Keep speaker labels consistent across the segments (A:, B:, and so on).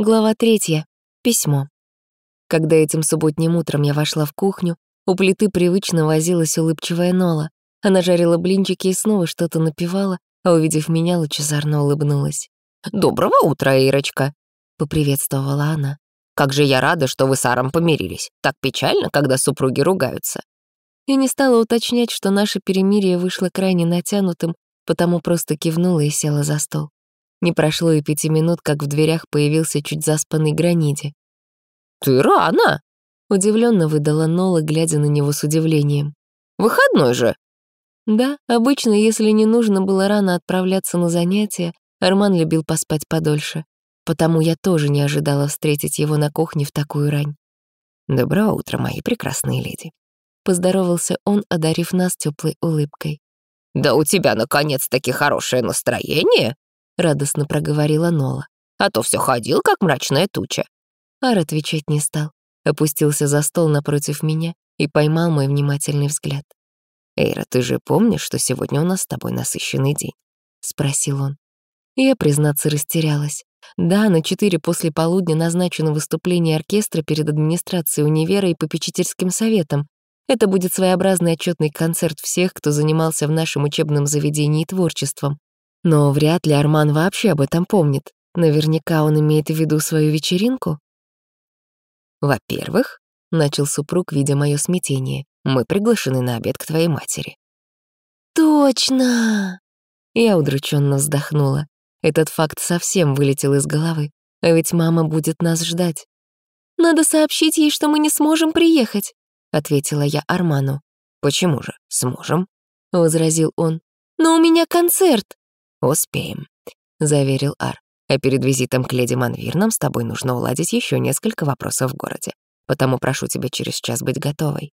A: Глава третья. Письмо. Когда этим субботним утром я вошла в кухню, у плиты привычно возилась улыбчивая Нола. Она жарила блинчики и снова что-то напевала, а увидев меня, лучезарно улыбнулась.
B: «Доброго утра, Ирочка!» — поприветствовала она. «Как же я рада, что вы с Аром помирились. Так печально, когда супруги ругаются».
A: Я не стала уточнять, что наше перемирие вышло крайне натянутым, потому просто кивнула и села за стол. Не прошло и пяти минут, как в дверях появился чуть заспанный Граниди.
B: «Ты рано!»
A: — удивленно выдала Нола, глядя на него с удивлением.
B: «Выходной же!»
A: Да, обычно, если не нужно было рано отправляться на занятия, Арман любил поспать подольше. Потому я тоже не ожидала встретить его на кухне в такую рань.
B: «Доброе утро, мои прекрасные леди!»
A: Поздоровался он, одарив нас теплой улыбкой.
B: «Да у тебя наконец-таки хорошее настроение!» — радостно проговорила Нола. «А то все ходил, как мрачная туча».
A: Ар отвечать не стал, опустился за стол напротив меня и поймал мой внимательный взгляд.
B: «Эйра, ты же помнишь, что сегодня у нас с тобой насыщенный день?» — спросил он.
A: Я, признаться, растерялась. Да, на четыре после полудня назначено выступление оркестра перед администрацией универа и попечительским советом. Это будет своеобразный отчетный концерт всех, кто занимался в нашем учебном заведении творчеством. Но вряд ли Арман вообще об этом помнит. Наверняка он имеет в виду свою вечеринку.
B: «Во-первых», — начал супруг, видя мое смятение, «мы приглашены на обед к твоей матери».
A: «Точно!» Я удрученно вздохнула. Этот факт совсем вылетел из головы. А ведь мама будет нас ждать. «Надо сообщить ей, что мы не сможем приехать», — ответила я Арману.
B: «Почему же? Сможем», —
A: возразил он. «Но у меня концерт».
B: «Успеем», — заверил Ар. «А перед визитом к леди Манвир нам с тобой нужно уладить еще несколько вопросов в городе. Потому прошу тебя через час быть готовой».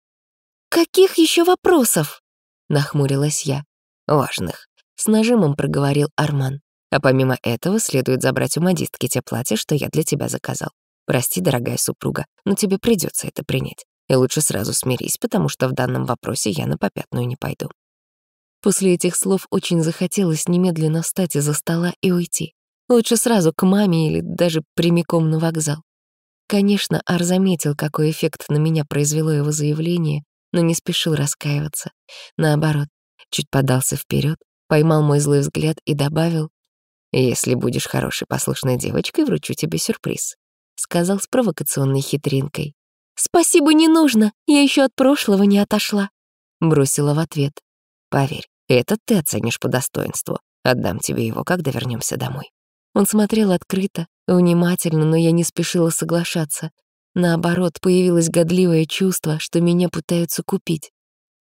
A: «Каких еще вопросов?» — нахмурилась я.
B: «Важных», —
A: с нажимом проговорил Арман.
B: «А помимо этого следует забрать у модистки те платья, что я для тебя заказал. Прости, дорогая супруга, но тебе придется это принять. И лучше сразу смирись, потому что в данном вопросе я на попятную не пойду».
A: После этих слов очень захотелось немедленно встать из-за стола и уйти. Лучше сразу к маме или даже прямиком на вокзал. Конечно, Ар заметил, какой эффект на меня произвело его заявление, но не спешил раскаиваться. Наоборот, чуть подался вперед, поймал мой злой взгляд и добавил, «Если будешь хорошей послушной девочкой, вручу тебе сюрприз», — сказал с провокационной хитринкой. «Спасибо, не нужно, я еще от прошлого не отошла», — бросила в ответ.
B: «Поверь, этот ты оценишь по достоинству. Отдам тебе его, когда вернемся домой».
A: Он смотрел открыто, внимательно, но я не спешила соглашаться. Наоборот, появилось годливое чувство, что меня пытаются купить.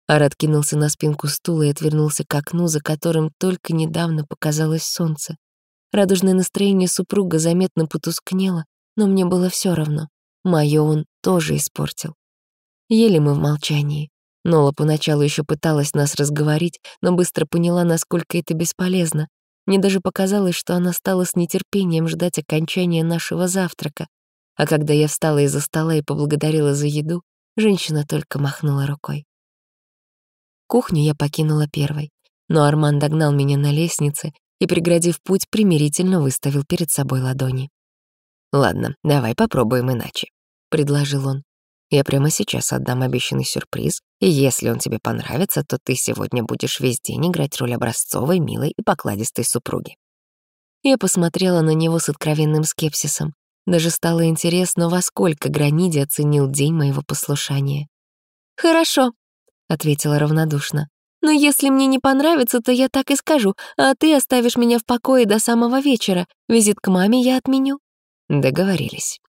A: Ар откинулся на спинку стула и отвернулся к окну, за которым только недавно показалось солнце. Радужное настроение супруга заметно потускнело, но мне было все равно. Моё он тоже испортил. Ели мы в молчании. Нола поначалу еще пыталась нас разговорить, но быстро поняла, насколько это бесполезно. Мне даже показалось, что она стала с нетерпением ждать окончания нашего завтрака. А когда я встала из-за стола и поблагодарила за еду, женщина только махнула рукой. Кухню я покинула первой, но Арман догнал меня на лестнице и, преградив путь, примирительно выставил перед собой ладони.
B: «Ладно, давай попробуем иначе», — предложил он. Я прямо сейчас отдам обещанный сюрприз, и если он тебе понравится, то ты сегодня будешь весь день играть роль образцовой, милой и покладистой супруги».
A: Я посмотрела на него с откровенным скепсисом. Даже стало интересно, во сколько Граниди оценил день моего послушания. «Хорошо», — ответила равнодушно. «Но если мне не понравится, то я так и скажу, а ты оставишь меня в покое до самого вечера. Визит к маме я отменю».
B: Договорились.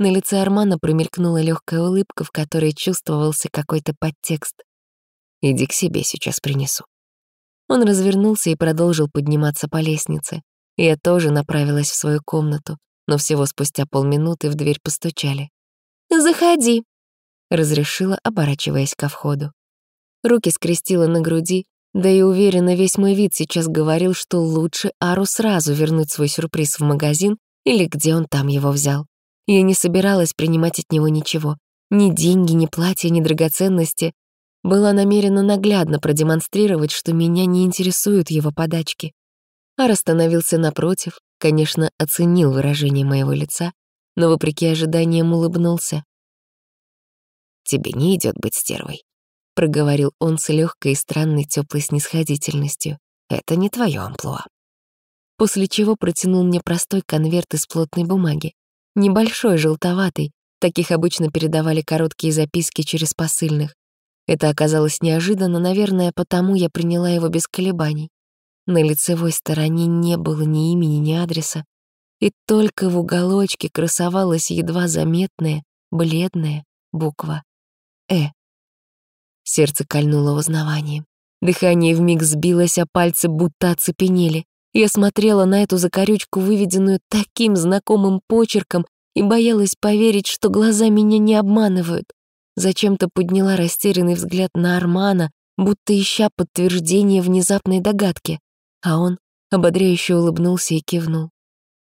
A: На лице Армана промелькнула легкая улыбка, в которой чувствовался какой-то подтекст.
B: «Иди к себе, сейчас принесу».
A: Он развернулся и продолжил подниматься по лестнице. Я тоже направилась в свою комнату, но всего спустя полминуты в дверь постучали. «Заходи», — разрешила, оборачиваясь ко входу. Руки скрестила на груди, да и уверенно весь мой вид сейчас говорил, что лучше Ару сразу вернуть свой сюрприз в магазин или где он там его взял. Я не собиралась принимать от него ничего. Ни деньги, ни платья, ни драгоценности. Была намерена наглядно продемонстрировать, что меня не интересуют его подачки. Ар остановился напротив, конечно, оценил выражение моего лица, но, вопреки ожиданиям, улыбнулся.
B: «Тебе не идет быть стервой», —
A: проговорил он с легкой и странной теплой снисходительностью.
B: «Это не твое амплуа».
A: После чего протянул мне простой конверт из плотной бумаги. Небольшой, желтоватый. Таких обычно передавали короткие записки через посыльных. Это оказалось неожиданно, наверное, потому я приняла его без колебаний. На лицевой стороне не было ни имени, ни адреса, и только в уголочке красовалась едва заметная, бледная буква «Э». Сердце кольнуло узнаванием. Дыхание вмиг сбилось, а пальцы будто оцепенели. Я смотрела на эту закорючку, выведенную таким знакомым почерком, и боялась поверить, что глаза меня не обманывают. Зачем-то подняла растерянный взгляд на Армана, будто ища подтверждение внезапной догадки, а он ободряюще улыбнулся и кивнул.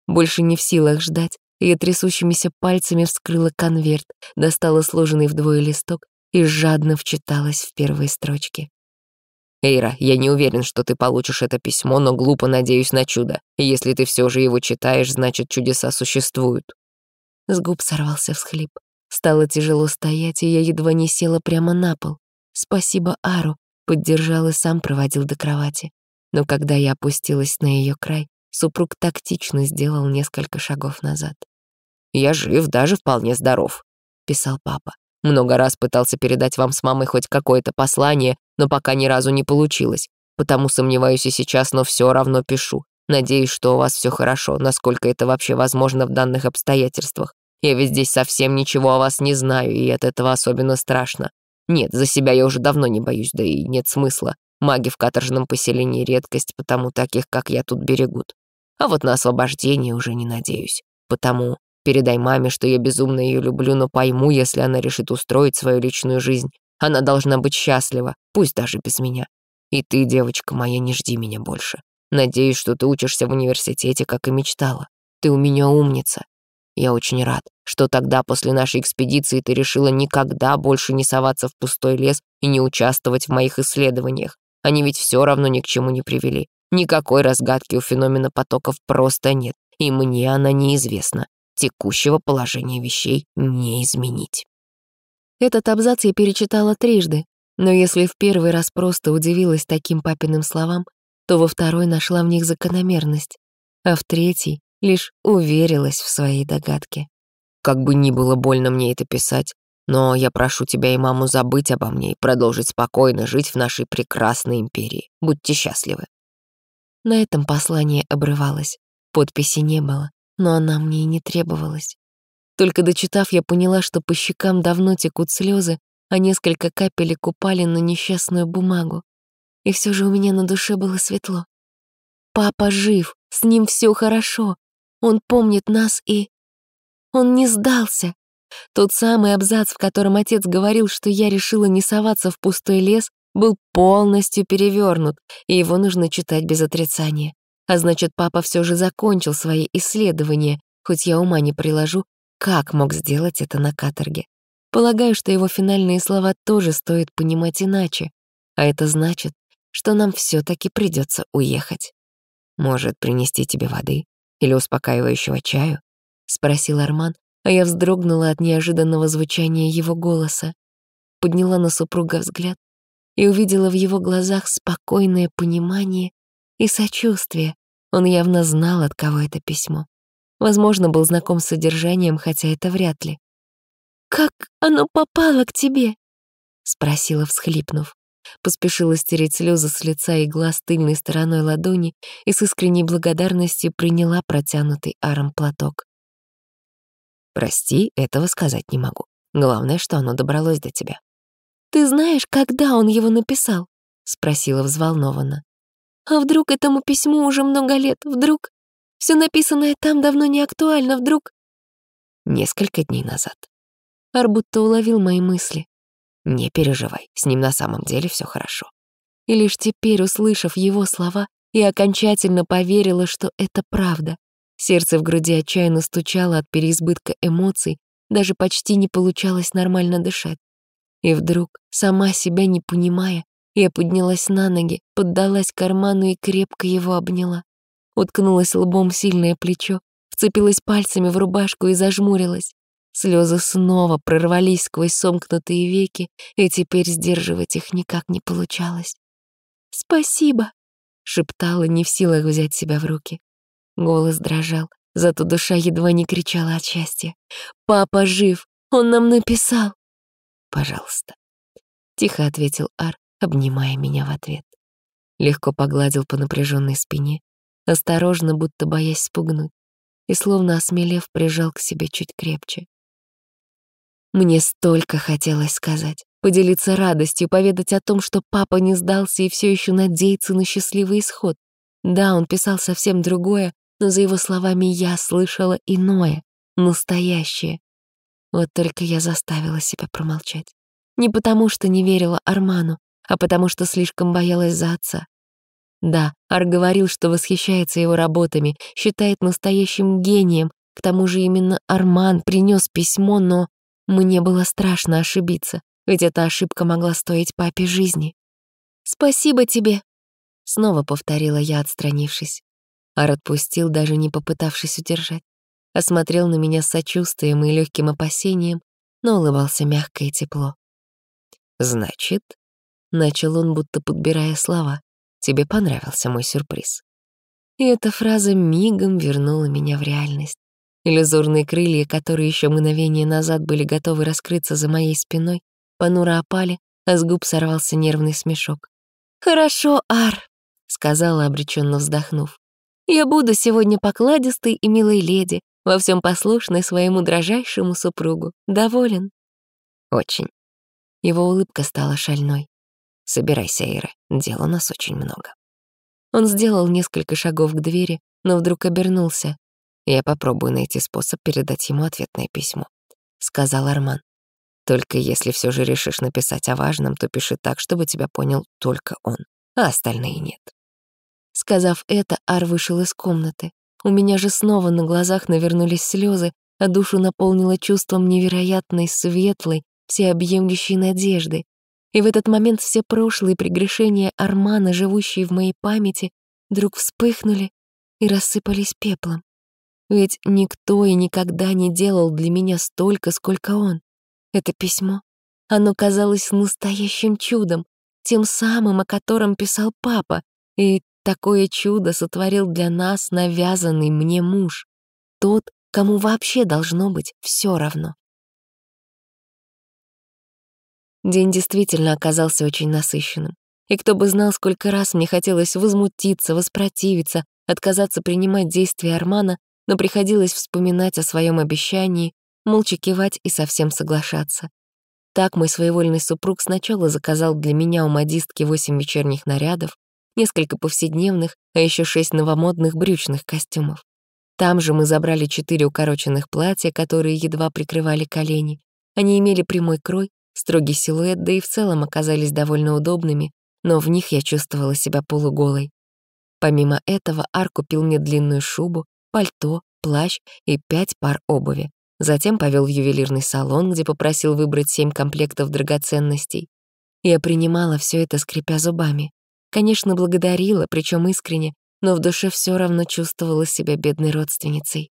A: Больше не в силах ждать, я трясущимися пальцами вскрыла конверт, достала сложенный вдвое листок и жадно вчиталась в первые строчки.
B: «Эйра, я не уверен, что ты получишь это письмо, но глупо надеюсь на чудо. Если ты все же его читаешь, значит, чудеса существуют».
A: С губ сорвался всхлип. Стало тяжело стоять, и я едва не села прямо на пол. Спасибо Ару, поддержал и сам проводил до кровати. Но когда я опустилась на ее край, Супруг тактично сделал несколько шагов назад.
B: «Я жив, даже вполне здоров», — писал папа. «Много раз пытался передать вам с мамой хоть какое-то послание, но пока ни разу не получилось. Потому сомневаюсь и сейчас, но все равно пишу. Надеюсь, что у вас все хорошо, насколько это вообще возможно в данных обстоятельствах. Я ведь здесь совсем ничего о вас не знаю, и от этого особенно страшно. Нет, за себя я уже давно не боюсь, да и нет смысла. Маги в каторжном поселении редкость, потому таких, как я, тут берегут. А вот на освобождение уже не надеюсь. Потому передай маме, что я безумно ее люблю, но пойму, если она решит устроить свою личную жизнь. Она должна быть счастлива, пусть даже без меня. И ты, девочка моя, не жди меня больше. Надеюсь, что ты учишься в университете, как и мечтала. Ты у меня умница. Я очень рад, что тогда, после нашей экспедиции, ты решила никогда больше не соваться в пустой лес и не участвовать в моих исследованиях. Они ведь все равно ни к чему не привели. Никакой разгадки у феномена потоков просто нет, и мне она неизвестна. Текущего положения вещей не изменить.
A: Этот абзац я перечитала трижды, но если в первый раз просто удивилась таким папиным словам, то во второй нашла в них закономерность, а в третий лишь уверилась в своей догадке.
B: Как бы ни было больно мне это писать, но я прошу тебя и маму забыть обо мне и продолжить спокойно жить в нашей прекрасной империи. Будьте счастливы».
A: На этом послание обрывалось. Подписи не было, но она мне и не требовалась. Только дочитав, я поняла, что по щекам давно текут слезы, а несколько капелек упали на несчастную бумагу. И все же у меня на душе было светло. Папа жив, с ним все хорошо. Он помнит нас и... Он не сдался. Тот самый абзац, в котором отец говорил, что я решила не соваться в пустой лес, был полностью перевернут, и его нужно читать без отрицания. А значит, папа все же закончил свои исследования, хоть я ума не приложу, как мог сделать это на каторге. Полагаю, что его финальные слова тоже стоит понимать иначе, а это значит, что нам все таки придется уехать.
B: «Может, принести тебе воды или успокаивающего чаю?» — спросил Арман,
A: а я вздрогнула от неожиданного звучания его голоса, подняла на супруга взгляд и увидела в его глазах спокойное понимание и сочувствие. Он явно знал, от кого это письмо. Возможно, был знаком с содержанием, хотя это вряд ли. «Как оно попало к тебе?» — спросила, всхлипнув. Поспешила стереть слезы с лица и глаз тыльной стороной ладони и с искренней благодарностью приняла протянутый аром платок.
B: Прости, этого сказать не могу. Главное, что оно добралось до тебя.
A: «Ты знаешь, когда он его написал?» — спросила взволнованно. «А вдруг этому письму уже много лет? Вдруг все написанное там давно не актуально? Вдруг...»
B: Несколько дней назад.
A: Ар будто уловил мои мысли.
B: «Не переживай, с ним на самом деле все хорошо».
A: И лишь теперь, услышав его слова, я окончательно поверила, что это правда. Сердце в груди отчаянно стучало от переизбытка эмоций, даже почти не получалось нормально дышать. И вдруг, сама себя не понимая, я поднялась на ноги, поддалась карману и крепко его обняла. уткнулась лбом в сильное плечо, вцепилась пальцами в рубашку и зажмурилась. Слезы снова прорвались сквозь сомкнутые веки, и теперь сдерживать их никак не получалось. «Спасибо!» — шептала, не в силах взять себя в руки. Голос дрожал, зато душа едва не кричала от счастья. «Папа жив! Он нам написал!» «Пожалуйста!» — тихо ответил Ар, обнимая меня в ответ. Легко погладил по напряженной спине, осторожно, будто боясь спугнуть, и, словно осмелев, прижал к себе чуть крепче. Мне столько хотелось сказать, поделиться радостью, поведать о том, что папа не сдался и все еще надеется на счастливый исход. Да, он писал совсем другое, но за его словами я слышала иное, настоящее. Вот только я заставила себя промолчать. Не потому, что не верила Арману, а потому что слишком боялась за отца. Да, Ар говорил, что восхищается его работами, считает настоящим гением, к тому же именно Арман принес письмо, но мне было страшно ошибиться, ведь эта ошибка могла стоить папе жизни. «Спасибо тебе», — снова повторила я, отстранившись. Ар отпустил, даже не попытавшись удержать. Осмотрел на меня с сочувствием и легким опасением, но улыбался мягко и тепло. «Значит», — начал он, будто подбирая слова, «тебе понравился мой сюрприз». И эта фраза мигом вернула меня в реальность. Иллюзорные крылья, которые еще мгновение назад были готовы раскрыться за моей спиной, понуро опали, а с губ сорвался нервный смешок. «Хорошо, Ар», — сказала, обреченно вздохнув. Я буду сегодня покладистой и милой леди, во всем послушной своему дрожайшему супругу. Доволен?»
B: «Очень».
A: Его улыбка стала шальной.
B: «Собирайся, Ира, дел у нас очень много».
A: Он сделал несколько шагов к двери, но вдруг обернулся.
B: «Я попробую найти способ передать ему ответное письмо», — сказал Арман. «Только если все же решишь написать о важном, то пиши так, чтобы тебя понял только он, а остальные нет».
A: Сказав это, Ар вышел из комнаты. У меня же снова на глазах навернулись слезы, а душу наполнило чувством невероятной, светлой, всеобъемлющей надежды. И в этот момент все прошлые прегрешения Армана, живущие в моей памяти, вдруг вспыхнули и рассыпались пеплом. Ведь никто и никогда не делал для меня столько, сколько он. Это письмо, оно казалось настоящим чудом, тем самым, о котором писал папа, и Такое чудо сотворил для нас навязанный мне муж. Тот, кому вообще должно быть все равно. День действительно оказался очень насыщенным. И кто бы знал, сколько раз мне хотелось возмутиться, воспротивиться, отказаться принимать действия Армана, но приходилось вспоминать о своем обещании, молча кивать и совсем соглашаться. Так мой своевольный супруг сначала заказал для меня у модистки восемь вечерних нарядов, несколько повседневных, а еще шесть новомодных брючных костюмов. Там же мы забрали четыре укороченных платья, которые едва прикрывали колени. Они имели прямой крой, строгий силуэт, да и в целом оказались довольно удобными, но в них я чувствовала себя полуголой. Помимо этого Ар купил мне длинную шубу, пальто, плащ и пять пар обуви. Затем повел в ювелирный салон, где попросил выбрать семь комплектов драгоценностей. Я принимала все это, скрипя зубами. Конечно, благодарила, причем искренне, но в душе все равно чувствовала себя бедной родственницей.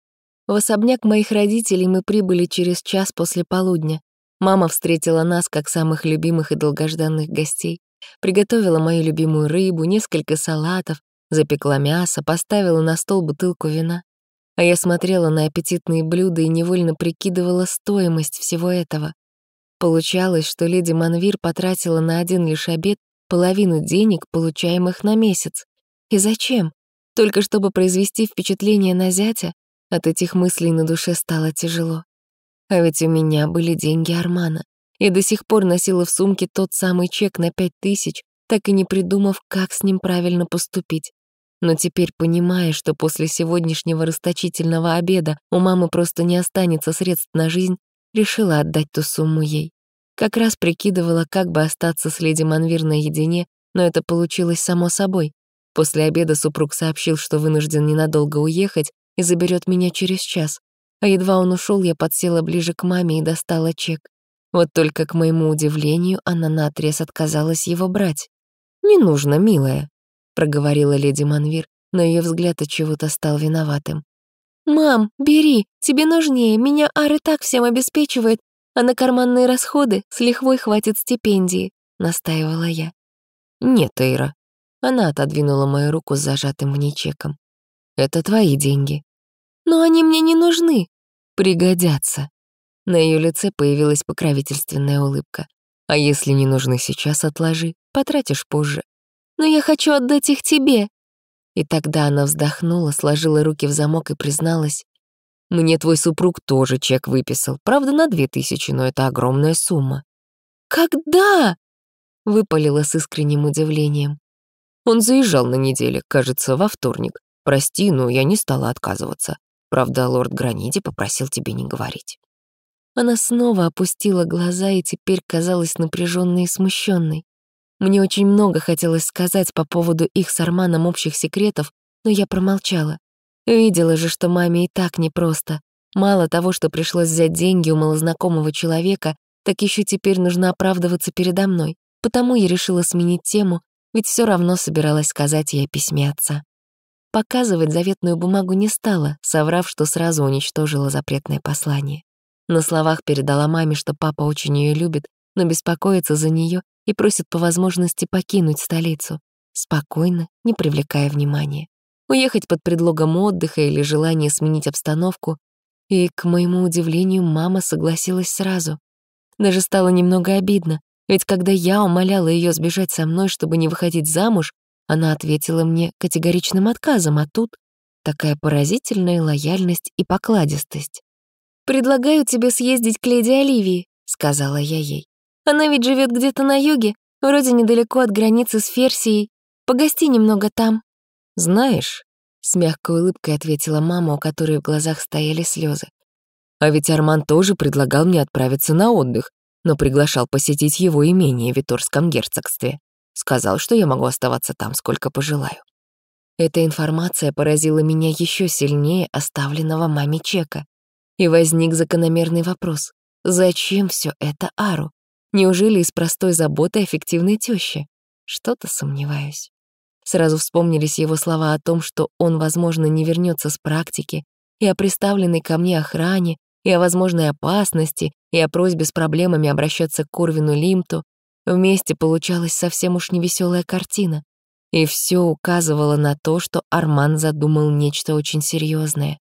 A: В особняк моих родителей мы прибыли через час после полудня. Мама встретила нас как самых любимых и долгожданных гостей, приготовила мою любимую рыбу, несколько салатов, запекла мясо, поставила на стол бутылку вина. А я смотрела на аппетитные блюда и невольно прикидывала стоимость всего этого. Получалось, что леди Манвир потратила на один лишь обед половину денег, получаемых на месяц. И зачем? Только чтобы произвести впечатление на зятя? От этих мыслей на душе стало тяжело. А ведь у меня были деньги Армана. Я до сих пор носила в сумке тот самый чек на пять тысяч, так и не придумав, как с ним правильно поступить. Но теперь, понимая, что после сегодняшнего расточительного обеда у мамы просто не останется средств на жизнь, решила отдать ту сумму ей. Как раз прикидывала, как бы остаться с леди Манвир наедине, но это получилось само собой. После обеда супруг сообщил, что вынужден ненадолго уехать и заберет меня через час. А едва он ушел, я подсела ближе к маме и достала чек. Вот только, к моему удивлению, она наотрез отказалась его брать. «Не нужно, милая», — проговорила леди Манвир, но ее взгляд от чего-то стал виноватым. «Мам, бери, тебе нужнее, меня Ар и так всем обеспечивает, а на карманные расходы с лихвой хватит стипендии», — настаивала я.
B: «Нет, Эйра». Она отодвинула мою руку с зажатым в ней чеком. «Это твои деньги».
A: «Но они мне не нужны».
B: «Пригодятся». На ее лице появилась покровительственная улыбка. «А если не нужны сейчас, отложи, потратишь позже».
A: «Но я хочу отдать их тебе».
B: И тогда она вздохнула, сложила руки в замок и призналась. «Мне твой супруг тоже чек выписал, правда, на две тысячи, но это огромная сумма».
A: «Когда?»
B: — выпалила с искренним удивлением. Он заезжал на неделе, кажется, во вторник. Прости, но я не стала отказываться. Правда, лорд Граниди попросил тебе не говорить.
A: Она снова опустила глаза и теперь казалась напряженной и смущенной. Мне очень много хотелось сказать по поводу их с Арманом общих секретов, но я промолчала. Видела же, что маме и так непросто. Мало того, что пришлось взять деньги у малознакомого человека, так еще теперь нужно оправдываться передо мной. Потому я решила сменить тему, ведь все равно собиралась сказать ей письме отца. Показывать заветную бумагу не стала, соврав, что сразу уничтожила запретное послание. На словах передала маме, что папа очень ее любит, но беспокоится за нее и просит по возможности покинуть столицу. Спокойно, не привлекая внимания. Уехать под предлогом отдыха или желания сменить обстановку. И, к моему удивлению, мама согласилась сразу. Даже стало немного обидно, ведь когда я умоляла ее сбежать со мной, чтобы не выходить замуж, она ответила мне категоричным отказом, а тут такая поразительная лояльность и покладистость. «Предлагаю тебе съездить к леди Оливии», — сказала я ей. «Она ведь живет где-то на юге, вроде недалеко от границы с Ферсией. Погости немного там».
B: «Знаешь», — с мягкой улыбкой ответила мама, у которой в глазах стояли слезы. «А ведь Арман тоже предлагал мне отправиться на отдых, но приглашал посетить его имение в Виторском герцогстве. Сказал, что я могу оставаться там, сколько пожелаю.
A: Эта информация поразила меня еще сильнее оставленного маме чека. И возник закономерный вопрос. Зачем все это Ару? Неужели из простой заботы эффективной тещи? Что-то сомневаюсь. Сразу вспомнились его слова о том, что он, возможно, не вернется с практики, и о приставленной ко мне охране, и о возможной опасности, и о просьбе с проблемами обращаться к Корвину Лимту, вместе получалась совсем уж невеселая картина. И все указывало на то, что Арман задумал нечто очень серьезное.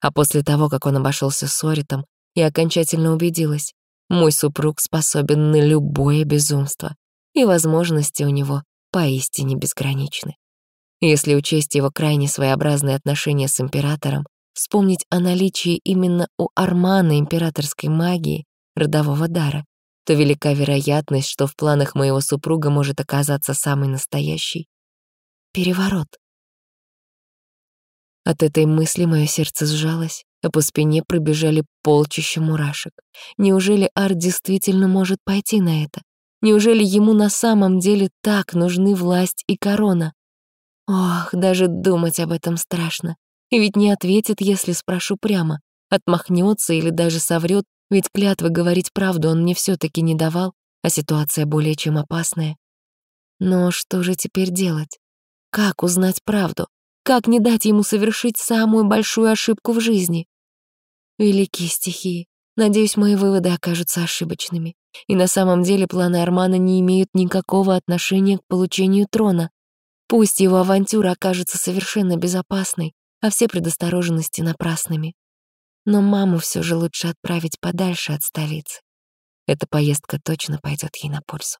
A: А после того, как он обошелся с Оритом, я окончательно убедилась, мой супруг способен на любое безумство, и возможности у него поистине безграничны. Если учесть его крайне своеобразные отношения с императором, вспомнить о наличии именно у Армана императорской магии, родового дара, то велика вероятность, что в планах моего супруга может оказаться самый настоящий переворот. От этой мысли мое сердце сжалось, а по спине пробежали полчища мурашек. Неужели Ар действительно может пойти на это? Неужели ему на самом деле так нужны власть и корона? Ох, даже думать об этом страшно. И ведь не ответит, если спрошу прямо. Отмахнется или даже соврет, ведь клятвы говорить правду он мне все таки не давал, а ситуация более чем опасная. Но что же теперь делать? Как узнать правду? Как не дать ему совершить самую большую ошибку в жизни? Великие стихии. Надеюсь, мои выводы окажутся ошибочными. И на самом деле планы Армана не имеют никакого отношения к получению трона. Пусть его авантюра окажется совершенно безопасной, а все предосторожности напрасными. Но маму все же лучше отправить подальше от столицы. Эта поездка точно пойдет ей на пользу.